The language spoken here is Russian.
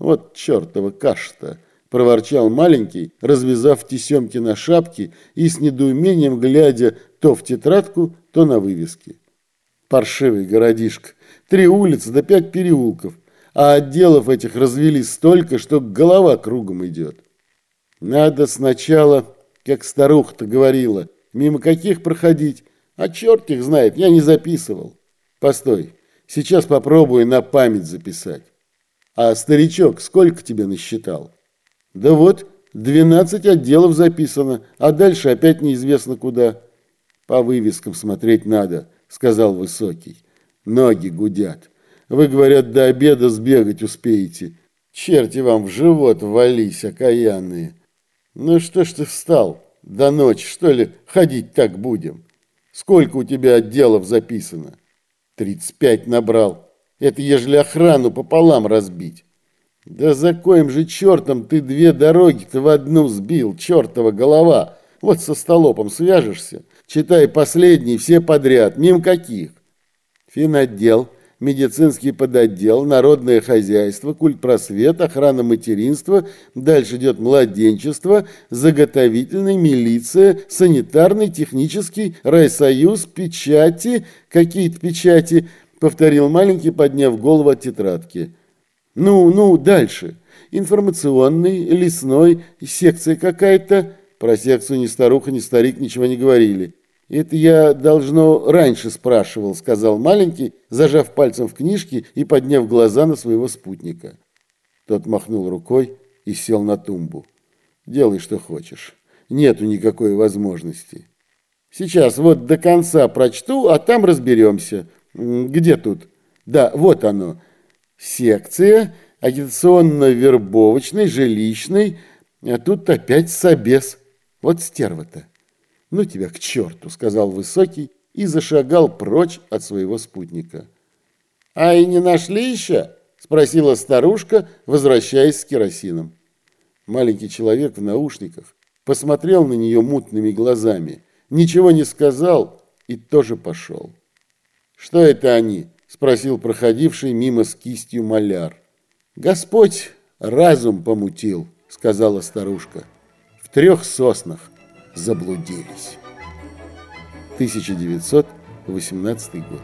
Вот чертова каша-то! проворчал маленький, развязав тесемки на шапке и с недоумением глядя то в тетрадку, то на вывески. Паршивый городишко. Три улицы да пять переулков, а отделов этих развели столько, что голова кругом идет. Надо сначала, как старуха-то говорила, мимо каких проходить, а черт их знает, я не записывал. Постой, сейчас попробую на память записать. А старичок сколько тебе насчитал? Да вот, 12 отделов записано, а дальше опять неизвестно куда. По вывескам смотреть надо, сказал Высокий. Ноги гудят. Вы, говорят, до обеда сбегать успеете. Черти вам в живот вались, окаянные. Ну что ж ты встал? До ночи, что ли, ходить так будем? Сколько у тебя отделов записано? Тридцать пять набрал. Это ежели охрану пополам разбить. Да за коим же чертом ты две дороги-то в одну сбил, чертова голова? Вот со столопом свяжешься, читай последний, все подряд, мимо каких. Финотдел, медицинский подотдел, народное хозяйство, культпросвет, охрана материнства, дальше идет младенчество, заготовительный, милиция, санитарный, технический, райсоюз, печати, какие-то печати, повторил маленький, подняв голову от тетрадки. Ну, ну, дальше. Информационный, лесной, секция какая-то. Про секцию ни старуха, ни старик ничего не говорили. Это я, должно, раньше спрашивал, сказал маленький, зажав пальцем в книжке и подняв глаза на своего спутника. Тот махнул рукой и сел на тумбу. Делай, что хочешь. Нету никакой возможности. Сейчас вот до конца прочту, а там разберемся. Где тут? Да, вот оно. Секция агитационно-вербовочной, жилищной, а тут опять собес. Вот стерва-то. Ну тебя к черту, сказал Высокий и зашагал прочь от своего спутника. А и не нашли еще? Спросила старушка, возвращаясь с керосином. Маленький человек в наушниках посмотрел на нее мутными глазами, ничего не сказал и тоже пошел. Что это они? спросил проходивший мимо с кистью маляр. Господь разум помутил, сказала старушка. В трех соснах заблудились. 1918 год.